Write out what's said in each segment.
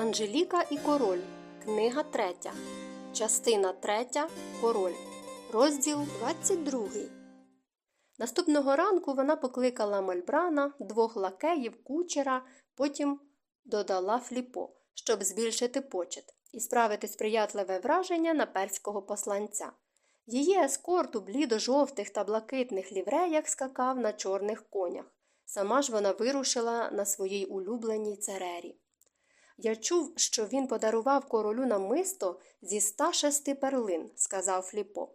Анжеліка і король. Книга 3. Частина 3. Король. Розділ 22. Наступного ранку вона покликала Мольбрана, двох лакеїв, кучера, потім додала фліпо, щоб збільшити почет і справити сприятливе враження на перського посланця. Її ескорт у блідо-жовтих та блакитних лівреях скакав на чорних конях. Сама ж вона вирушила на своїй улюбленій церері. Я чув, що він подарував королю намисто зі ста шести перлин, сказав Фліпо.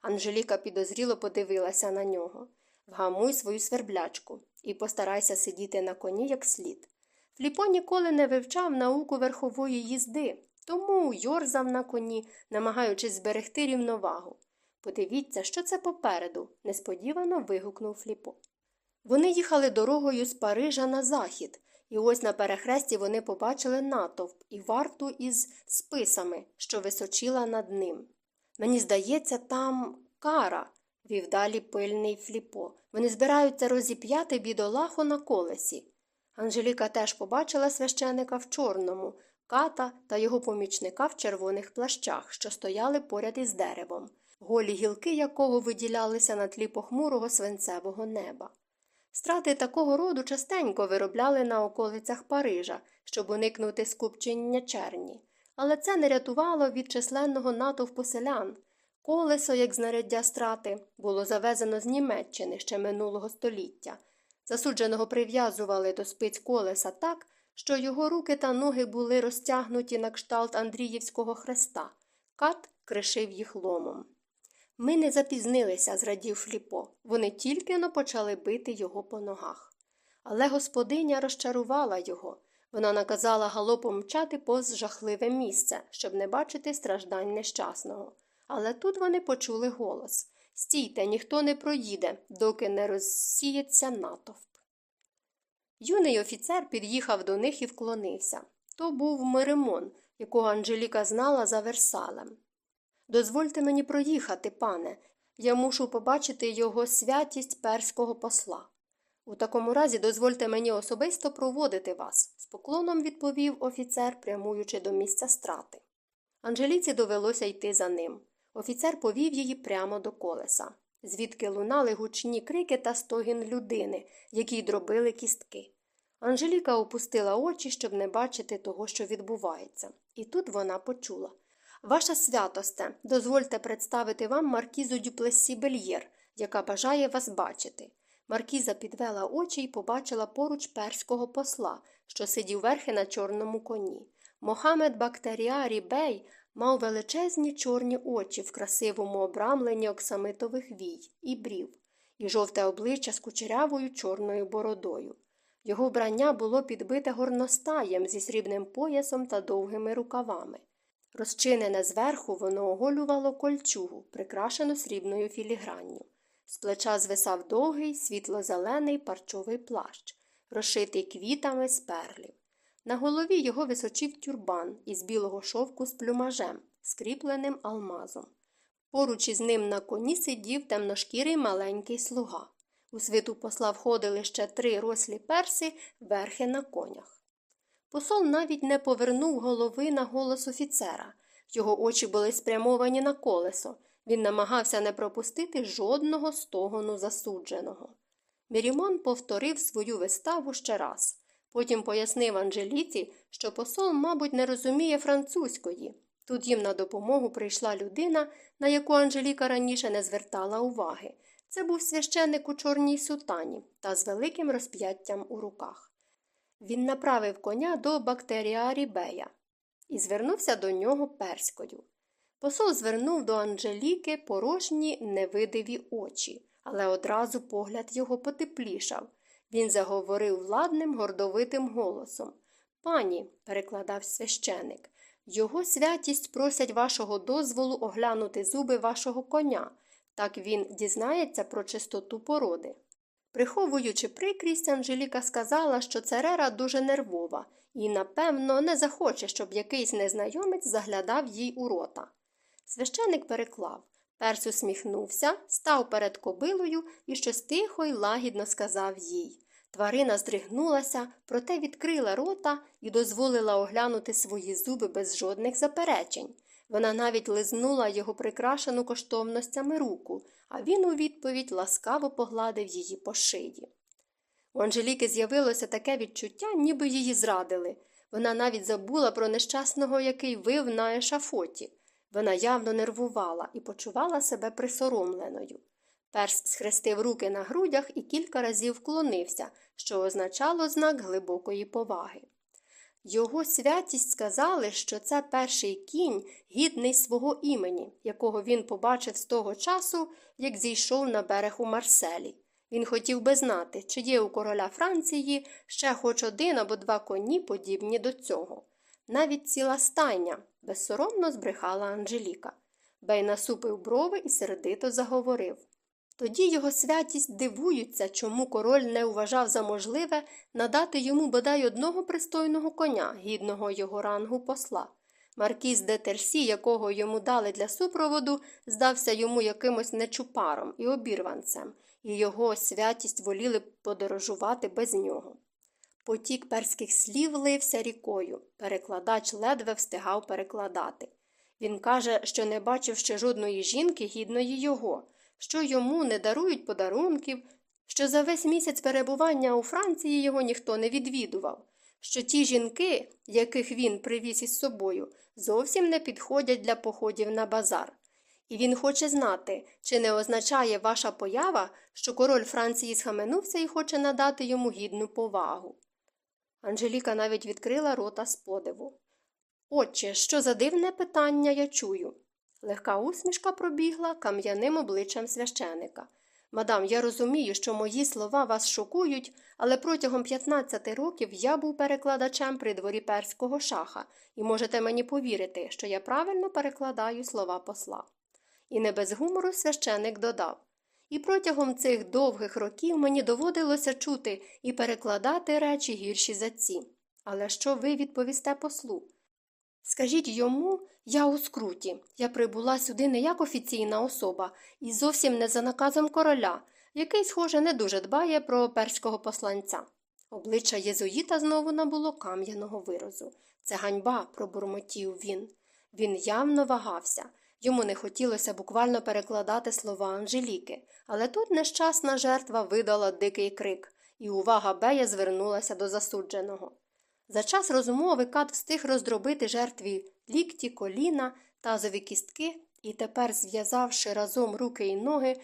Анжеліка підозріло подивилася на нього. Вгамуй свою сверблячку і постарайся сидіти на коні як слід. Фліпо ніколи не вивчав науку верхової їзди, тому йорзав на коні, намагаючись зберегти рівновагу. Подивіться, що це попереду, несподівано вигукнув Фліпо. Вони їхали дорогою з Парижа на захід, і ось на перехресті вони побачили натовп і варту із списами, що височила над ним. Мені здається, там кара, вів далі пильний Фліпо. Вони збираються розіп'яти бідолаху на колесі. Анжеліка теж побачила священика в чорному, ката та його помічника в червоних плащах, що стояли поряд із деревом, голі гілки якого виділялися на тлі похмурого свинцевого неба. Страти такого роду частенько виробляли на околицях Парижа, щоб уникнути скупчення черні, але це не рятувало від численного натовпу селян. Колесо, як знаряддя страти, було завезено з Німеччини ще минулого століття. Засудженого прив'язували до спиць колеса так, що його руки та ноги були розтягнуті на кшталт Андріївського хреста. Кат кришив їх ломом. Ми не запізнилися, зрадів Фліпо. Вони тільки но почали бити його по ногах. Але господиня розчарувала його. Вона наказала галопом мчати повз жахливе місце, щоб не бачити страждань нещасного. Але тут вони почули голос Стійте, ніхто не проїде, доки не розсіється натовп. Юний офіцер під'їхав до них і вклонився. То був Миримон, якого Анжеліка знала за Версалем. Дозвольте мені проїхати, пане, я мушу побачити його святість перського посла. У такому разі дозвольте мені особисто проводити вас, з поклоном відповів офіцер, прямуючи до місця страти. Анжеліці довелося йти за ним. Офіцер повів її прямо до колеса, звідки лунали гучні крики та стогін людини, які дробили кістки. Анжеліка опустила очі, щоб не бачити того, що відбувається, і тут вона почула. Ваша святосте, дозвольте представити вам маркізу Дюплесі Бельєр, яка бажає вас бачити. Маркіза підвела очі і побачила поруч перського посла, що сидів верхи на чорному коні. Мохамед Бактеріарі Бей мав величезні чорні очі в красивому обрамленні оксамитових вій і брів, і жовте обличчя з кучерявою чорною бородою. Його вбрання було підбите горностаєм зі срібним поясом та довгими рукавами. Розчинене зверху, воно оголювало кольчугу, прикрашену срібною філігранню. З плеча звисав довгий, світло-зелений парчовий плащ, розшитий квітами з перлів. На голові його височив тюрбан із білого шовку з плюмажем, скріпленим алмазом. Поруч із ним на коні сидів темношкірий маленький слуга. У світу посла входили ще три рослі перси верхи на конях. Посол навіть не повернув голови на голос офіцера. Його очі були спрямовані на колесо. Він намагався не пропустити жодного стогону засудженого. Мірімон повторив свою виставу ще раз. Потім пояснив Анжеліці, що посол, мабуть, не розуміє французької. Тут їм на допомогу прийшла людина, на яку Анжеліка раніше не звертала уваги. Це був священик у чорній сутані та з великим розп'яттям у руках. Він направив коня до бактеріарі Бея і звернувся до нього перською. Посол звернув до Анжеліки порожні невидиві очі, але одразу погляд його потеплішав. Він заговорив владним, гордовитим голосом. Пані, перекладав священик, його святість просять вашого дозволу оглянути зуби вашого коня. Так він дізнається про чистоту породи. Приховуючи прикрість, Анжеліка сказала, що церера дуже нервова і, напевно, не захоче, щоб якийсь незнайомець заглядав їй у рота. Священик переклав. Перс усміхнувся, став перед кобилою і щось тихо й лагідно сказав їй Тварина здригнулася, проте відкрила рота і дозволила оглянути свої зуби без жодних заперечень. Вона навіть лизнула його прикрашену коштовностями руку, а він у відповідь ласкаво погладив її по шиї. У Анжеліки з'явилося таке відчуття, ніби її зрадили. Вона навіть забула про нещасного, який вив на ешафоті. Вона явно нервувала і почувала себе присоромленою. Перс схрестив руки на грудях і кілька разів вклонився, що означало знак глибокої поваги. Його святість сказали, що це перший кінь, гідний свого імені, якого він побачив з того часу, як зійшов на берег у Марселі. Він хотів би знати, чи є у короля Франції ще хоч один або два коні, подібні до цього. Навіть ціла стайня безсоромно збрехала Анжеліка. Бей насупив брови і сердито заговорив. Тоді його святість дивуються, чому король не вважав за можливе надати йому бодай одного пристойного коня, гідного його рангу посла. Маркіз де Терсі, якого йому дали для супроводу, здався йому якимось нечупаром і обірванцем, і його святість воліли подорожувати без нього. Потік перських слів лився рікою. Перекладач ледве встигав перекладати. Він каже, що не бачив ще жодної жінки гідної його що йому не дарують подарунків, що за весь місяць перебування у Франції його ніхто не відвідував, що ті жінки, яких він привіз із собою, зовсім не підходять для походів на базар. І він хоче знати, чи не означає ваша поява, що король Франції схаменувся і хоче надати йому гідну повагу. Анжеліка навіть відкрила рота з подиву. Отче, що за дивне питання я чую. Легка усмішка пробігла кам'яним обличчям священика. Мадам, я розумію, що мої слова вас шокують, але протягом 15 років я був перекладачем при дворі перського шаха, і можете мені повірити, що я правильно перекладаю слова посла. І не без гумору священик додав. І протягом цих довгих років мені доводилося чути і перекладати речі гірші за ці. Але що ви відповісте послу? Скажіть йому, я у скруті. Я прибула сюди не як офіційна особа і зовсім не за наказом короля, який, схоже, не дуже дбає про перського посланця. Обличчя Єзуїта знову набуло кам'яного виразу. Це ганьба, пробурмотів він. Він явно вагався. Йому не хотілося буквально перекладати слова Анжеліки, але тут нещасна жертва видала дикий крик, і увага Бея звернулася до засудженого. За час розмови кат встиг роздробити жертві лікті, коліна, тазові кістки і тепер, зв'язавши разом руки і ноги,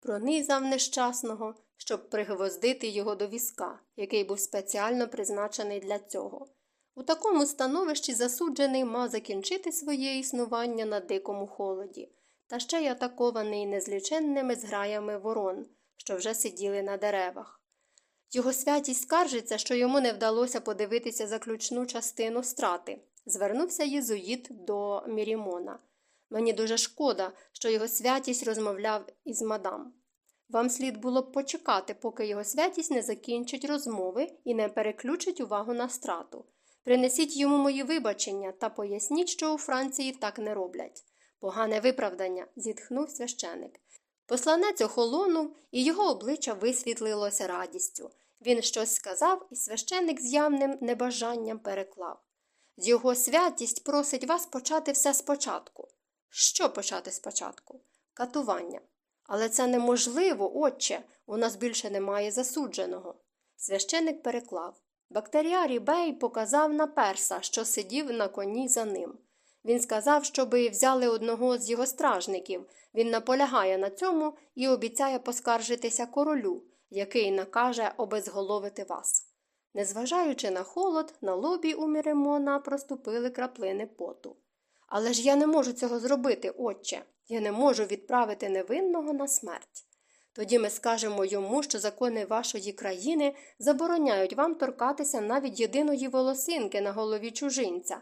пронизав нещасного, щоб пригвоздити його до візка, який був спеціально призначений для цього. У такому становищі засуджений мав закінчити своє існування на дикому холоді, та ще й атакований незліченними зграями ворон, що вже сиділи на деревах. Його святість скаржиться, що йому не вдалося подивитися заключну частину страти. Звернувся єзуїт до Мірімона. Мені дуже шкода, що його святість розмовляв із мадам. Вам слід було б почекати, поки його святість не закінчить розмови і не переключить увагу на страту. Принесіть йому мої вибачення та поясніть, що у Франції так не роблять. Погане виправдання, зітхнув священик. Посланець охолонув, і його обличчя висвітлилося радістю. Він щось сказав, і священик з явним небажанням переклав. Його святість просить вас почати все спочатку. Що почати спочатку? Катування. Але це неможливо, отче, у нас більше немає засудженого. Священик переклав. Бактеріарій Бей показав на перса, що сидів на коні за ним. Він сказав, щоби взяли одного з його стражників. Він наполягає на цьому і обіцяє поскаржитися королю, який накаже обезголовити вас. Незважаючи на холод, на лобі у Міремона проступили краплини поту. Але ж я не можу цього зробити, отче. Я не можу відправити невинного на смерть. Тоді ми скажемо йому, що закони вашої країни забороняють вам торкатися навіть єдиної волосинки на голові чужинця,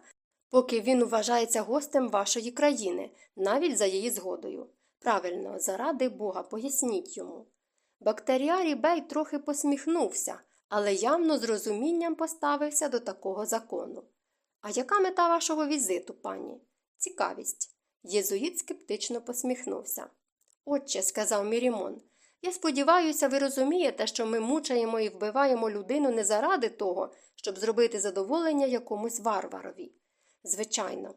поки він вважається гостем вашої країни, навіть за її згодою. Правильно, заради Бога, поясніть йому. Бактеріарій Бей трохи посміхнувся, але явно з розумінням поставився до такого закону. А яка мета вашого візиту, пані? Цікавість. Єзуїт скептично посміхнувся. Отче, сказав Мірімон, Я сподіваюся, ви розумієте, що ми мучаємо і вбиваємо людину не заради того, щоб зробити задоволення якомусь варварові. Звичайно.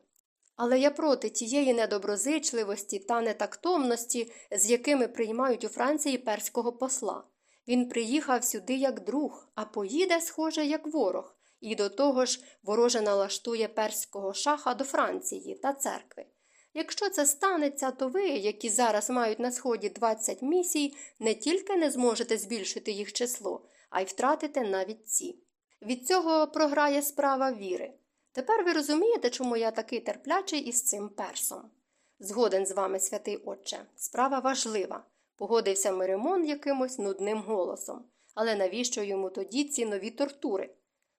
Але я проти тієї недоброзичливості та нетактовності, з якими приймають у Франції перського посла. Він приїхав сюди як друг, а поїде, схоже, як ворог, і до того ж вороже налаштує перського шаха до Франції та церкви. Якщо це станеться, то ви, які зараз мають на сході 20 місій, не тільки не зможете збільшити їх число, а й втратите навіть ці. Від цього програє справа віри. Тепер ви розумієте, чому я такий терплячий із цим персом. Згоден з вами, святий Отче, справа важлива, погодився Миримон якимось нудним голосом. Але навіщо йому тоді ці нові тортури?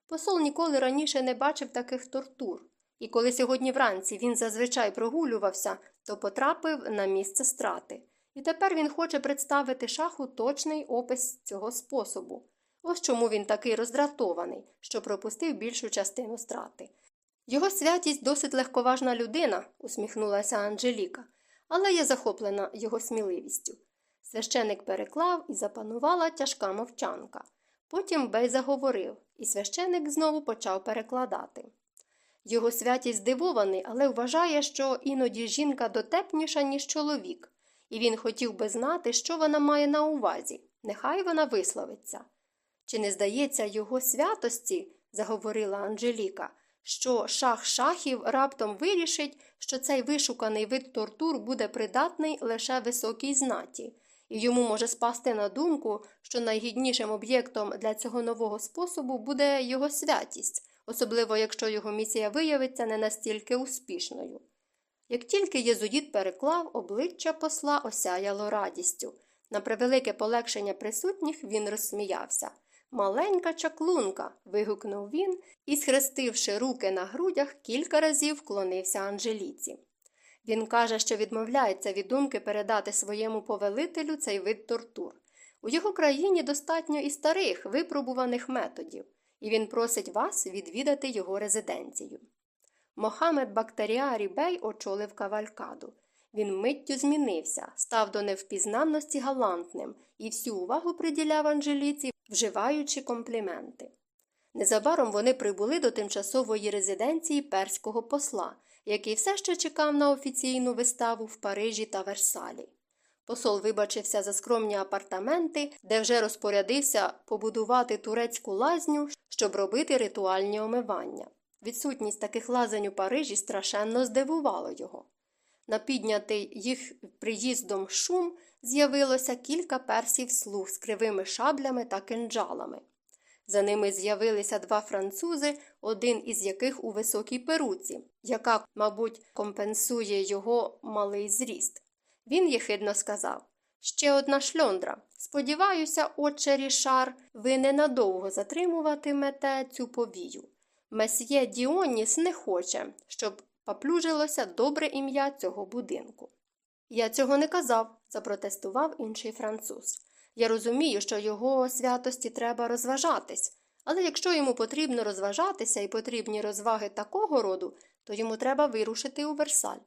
Посол ніколи раніше не бачив таких тортур, і коли сьогодні вранці він зазвичай прогулювався, то потрапив на місце страти. І тепер він хоче представити шаху точний опис цього способу. Ось чому він такий роздратований, що пропустив більшу частину страти. Його святість досить легковажна людина, усміхнулася Анжеліка, але я захоплена його сміливістю. Священик переклав і запанувала тяжка мовчанка. Потім Бей заговорив, і священик знову почав перекладати. Його святість здивований, але вважає, що іноді жінка дотепніша, ніж чоловік, і він хотів би знати, що вона має на увазі. Нехай вона висловиться. Чи не здається його святості, заговорила Анжеліка, що шах шахів раптом вирішить, що цей вишуканий вид тортур буде придатний лише високій знаті, і йому може спасти на думку, що найгіднішим об'єктом для цього нового способу буде його святість, особливо якщо його місія виявиться не настільки успішною. Як тільки єзуїт переклав, обличчя посла осяяло радістю. На превелике полегшення присутніх він розсміявся. Маленька чаклунка. вигукнув він і, схрестивши руки на грудях, кілька разів вклонився Анжеліці. Він каже, що відмовляється від думки передати своєму повелителю цей вид тортур. У його країні достатньо і старих, випробуваних методів, і він просить вас відвідати його резиденцію. Мохамед Бактаріарі Бей очолив кавалькаду. Він миттю змінився, став до невпізнанності галантним і всю увагу приділяв Анжеліці, вживаючи компліменти. Незабаром вони прибули до тимчасової резиденції перського посла, який все ще чекав на офіційну виставу в Парижі та Версалі. Посол вибачився за скромні апартаменти, де вже розпорядився побудувати турецьку лазню, щоб робити ритуальні омивання. Відсутність таких лазень у Парижі страшенно здивувало його. На піднятий їх приїздом шум з'явилося кілька персів слуг з кривими шаблями та кинджалами. За ними з'явилися два французи, один із яких у високій перуці, яка, мабуть, компенсує його малий зріст. Він єхидно сказав Ще одна шльондра. Сподіваюся, отче Рішар, ви ненадовго затримуватимете цю повію. Месьє Діоніс не хоче, щоб поплюжилося добре ім'я цього будинку. Я цього не казав, запротестував інший француз. Я розумію, що його святості треба розважатись, але якщо йому потрібно розважатися і потрібні розваги такого роду, то йому треба вирушити у Версаль.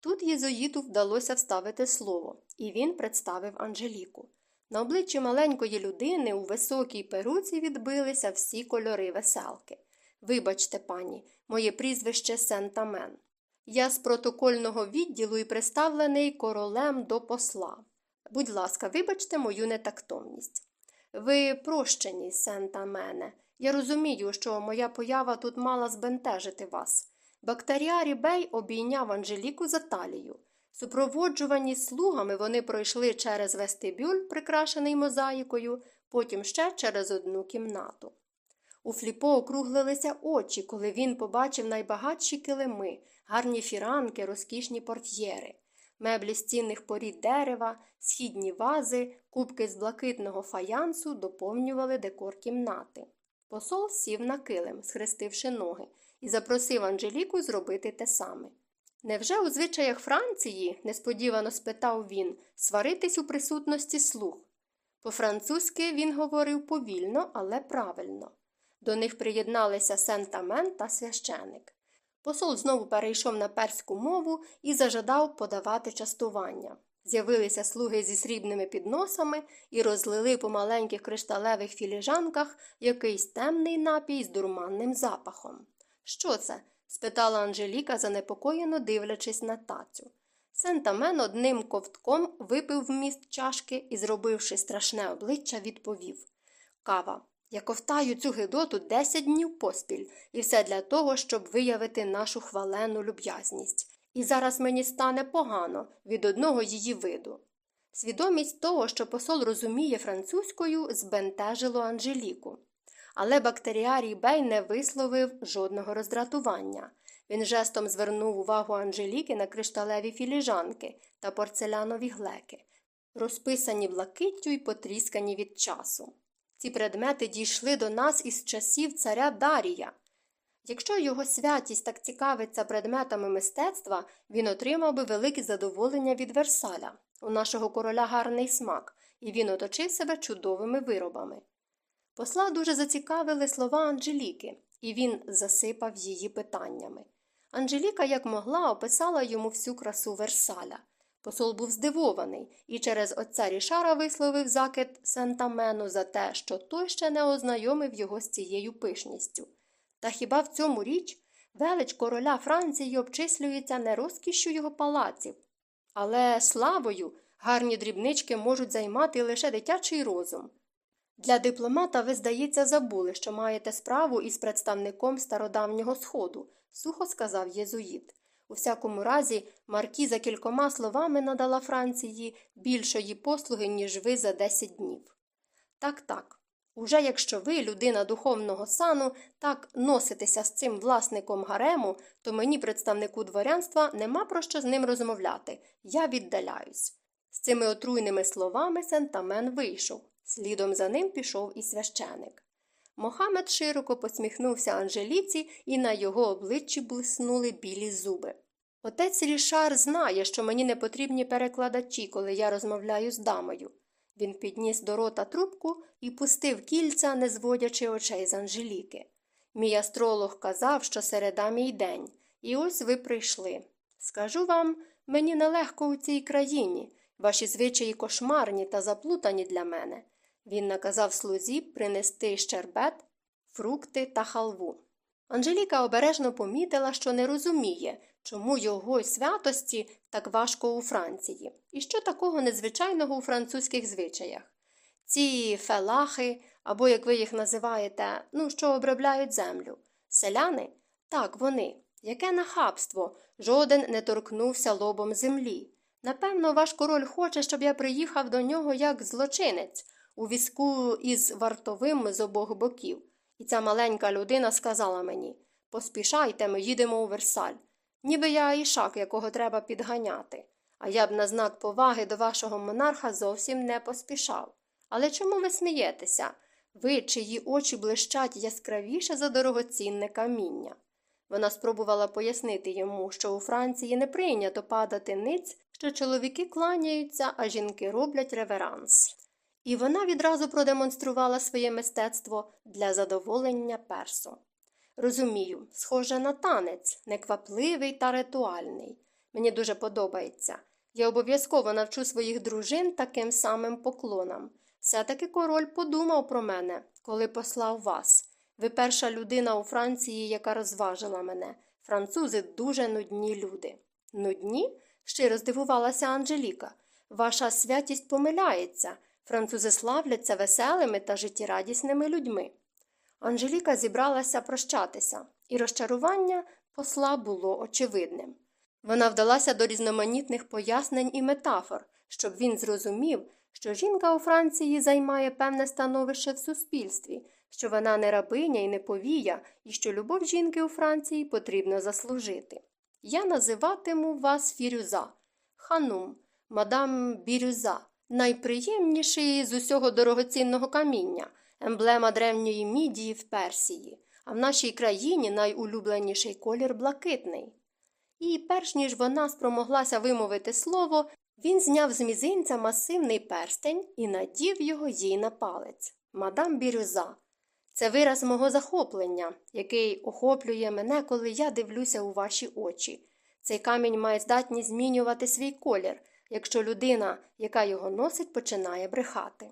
Тут єзоїту вдалося вставити слово, і він представив Анжеліку. На обличчі маленької людини у високій перуці відбилися всі кольори веселки. Вибачте, пані, моє прізвище Сентамен. Я з протокольного відділу і представлений королем до посла. Будь ласка, вибачте мою нетактовність. Ви прощені, Сентамене. Я розумію, що моя поява тут мала збентежити вас. Бактаріарі Бей обійняв Анжеліку за талію. Супроводжувані слугами вони пройшли через вестибюль, прикрашений мозаїкою, потім ще через одну кімнату. У Фліпо округлилися очі, коли він побачив найбагатші килими, гарні фіранки, розкішні портьєри, меблі з цінних порід дерева, східні вази, кубки з блакитного фаянсу доповнювали декор кімнати. Посол сів на килим, схрестивши ноги, і запросив Анжеліку зробити те саме. Невже у звичаях Франції, несподівано спитав він, сваритись у присутності слуг? По французьки він говорив повільно, але правильно. До них приєдналися Сентамен та священик. Посол знову перейшов на перську мову і зажадав подавати частування. З'явилися слуги зі срібними підносами і розлили по маленьких кришталевих філіжанках якийсь темний напій з дурманним запахом. Що це? спитала Анжеліка, занепокоєно дивлячись на тацю. Сентамен одним ковтком випив вміст чашки і, зробивши страшне обличчя, відповів Кава. Я ковтаю цю гидоту десять днів поспіль, і все для того, щоб виявити нашу хвалену люб'язність. І зараз мені стане погано від одного її виду. Свідомість того, що посол розуміє французькою, збентежило Анжеліку. Але бактеріарій Бей не висловив жодного роздратування. Він жестом звернув увагу Анжеліки на кришталеві філіжанки та порцелянові глеки, розписані блакиттю і потріскані від часу. Ці предмети дійшли до нас із часів царя Дарія. Якщо його святість так цікавиться предметами мистецтва, він отримав би велике задоволення від Версаля. У нашого короля гарний смак, і він оточив себе чудовими виробами. Посла дуже зацікавили слова Анжеліки, і він засипав її питаннями. Анжеліка, як могла, описала йому всю красу Версаля. Посол був здивований і через отця Рішара висловив закид Сентамену за те, що той ще не ознайомив його з цією пишністю. Та хіба в цьому річ велич короля Франції обчислюється не розкішшю його палаців, але славою гарні дрібнички можуть займати лише дитячий розум. Для дипломата ви, здається, забули, що маєте справу із представником стародавнього сходу, сухо сказав єзуїт. У всякому разі, Маркі за кількома словами надала Франції більшої послуги, ніж ви за десять днів. Так, так. Уже якщо ви, людина духовного сану, так носитеся з цим власником гарему, то мені, представнику дворянства, нема про що з ним розмовляти. Я віддаляюсь. З цими отруйними словами Сентамен вийшов. Слідом за ним пішов і священик. Мохамед широко посміхнувся Анжеліці, і на його обличчі блиснули білі зуби. Отець Рішар знає, що мені не потрібні перекладачі, коли я розмовляю з дамою. Він підніс до рота трубку і пустив кільця, не зводячи очей з Анжеліки. Мій астролог казав, що середа мій день, і ось ви прийшли. Скажу вам, мені нелегко у цій країні, ваші звичаї кошмарні та заплутані для мене. Він наказав слузі принести щербет, фрукти та халву. Анжеліка обережно помітила, що не розуміє, чому його святості так важко у Франції, і що такого незвичайного у французьких звичаях. Ці фелахи, або, як ви їх називаєте, ну, що обробляють землю. Селяни? Так, вони. Яке нахабство, жоден не торкнувся лобом землі. Напевно, ваш король хоче, щоб я приїхав до нього як злочинець, у візку із вартовим з обох боків. І ця маленька людина сказала мені Поспішайте, ми їдемо у Версаль. Ніби я ішак, якого треба підганяти. А я б на знак поваги до вашого монарха зовсім не поспішав. Але чому ви смієтеся? Ви, чиї очі блищать яскравіше за дорогоцінне каміння. Вона спробувала пояснити йому, що у Франції не прийнято падати ниць, що чоловіки кланяються, а жінки роблять реверанс. І вона відразу продемонструвала своє мистецтво для задоволення персу. Розумію, схоже на танець, неквапливий та ритуальний. Мені дуже подобається. Я обов'язково навчу своїх дружин таким самим поклонам. Все таки король подумав про мене, коли послав вас. Ви перша людина у Франції, яка розважила мене. Французи дуже нудні люди. Нудні? щиро здивувалася Анжеліка. Ваша святість помиляється. Французи славляться веселими та життєрадісними людьми. Анжеліка зібралася прощатися, і розчарування посла було очевидним. Вона вдалася до різноманітних пояснень і метафор, щоб він зрозумів, що жінка у Франції займає певне становище в суспільстві, що вона не рабиня і не повія, і що любов жінки у Франції потрібно заслужити. Я називатиму вас Фірюза, ханум, мадам Бірюза, найприємніший з усього дорогоцінного каміння, емблема древньої мідії в Персії, а в нашій країні найулюбленіший колір блакитний. І, перш ніж вона спромоглася вимовити слово, він зняв з мізинця масивний перстень і надів його їй на палець. Мадам Бірюза. Це вираз мого захоплення, який охоплює мене, коли я дивлюся у ваші очі. Цей камінь має здатність змінювати свій колір, якщо людина, яка його носить, починає брехати.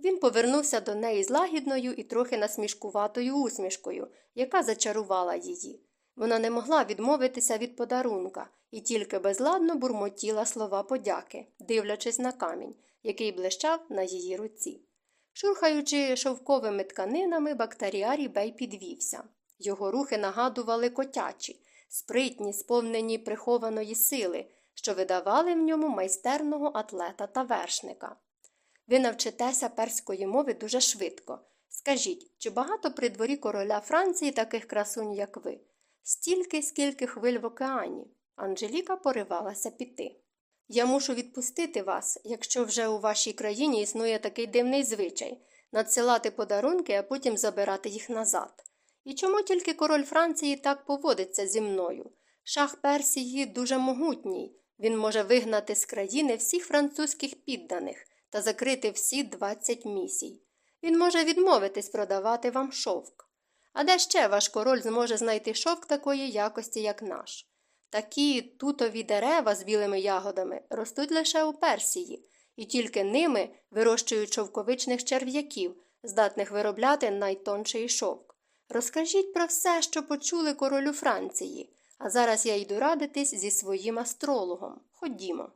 Він повернувся до неї з лагідною і трохи насмішкуватою усмішкою, яка зачарувала її. Вона не могла відмовитися від подарунка і тільки безладно бурмотіла слова подяки, дивлячись на камінь, який блищав на її руці. Шурхаючи шовковими тканинами, бактаріарій бей підвівся. Його рухи нагадували котячі, спритні, сповнені прихованої сили, що видавали в ньому майстерного атлета та вершника. Ви навчитеся перської мови дуже швидко. Скажіть, чи багато при дворі короля Франції таких красунь, як ви? Стільки, скільки хвиль в океані. Анжеліка поривалася піти. Я мушу відпустити вас, якщо вже у вашій країні існує такий дивний звичай надсилати подарунки, а потім забирати їх назад. І чому тільки король Франції так поводиться зі мною? Шах Персії дуже могутній. Він може вигнати з країни всіх французьких підданих та закрити всі 20 місій. Він може відмовитись продавати вам шовк. А де ще ваш король зможе знайти шовк такої якості, як наш? Такі тутові дерева з білими ягодами ростуть лише у Персії, і тільки ними вирощують шовковичних черв'яків, здатних виробляти найтонший шовк. Розкажіть про все, що почули королю Франції, а зараз я йду радитись зі своїм астрологом. Ходімо.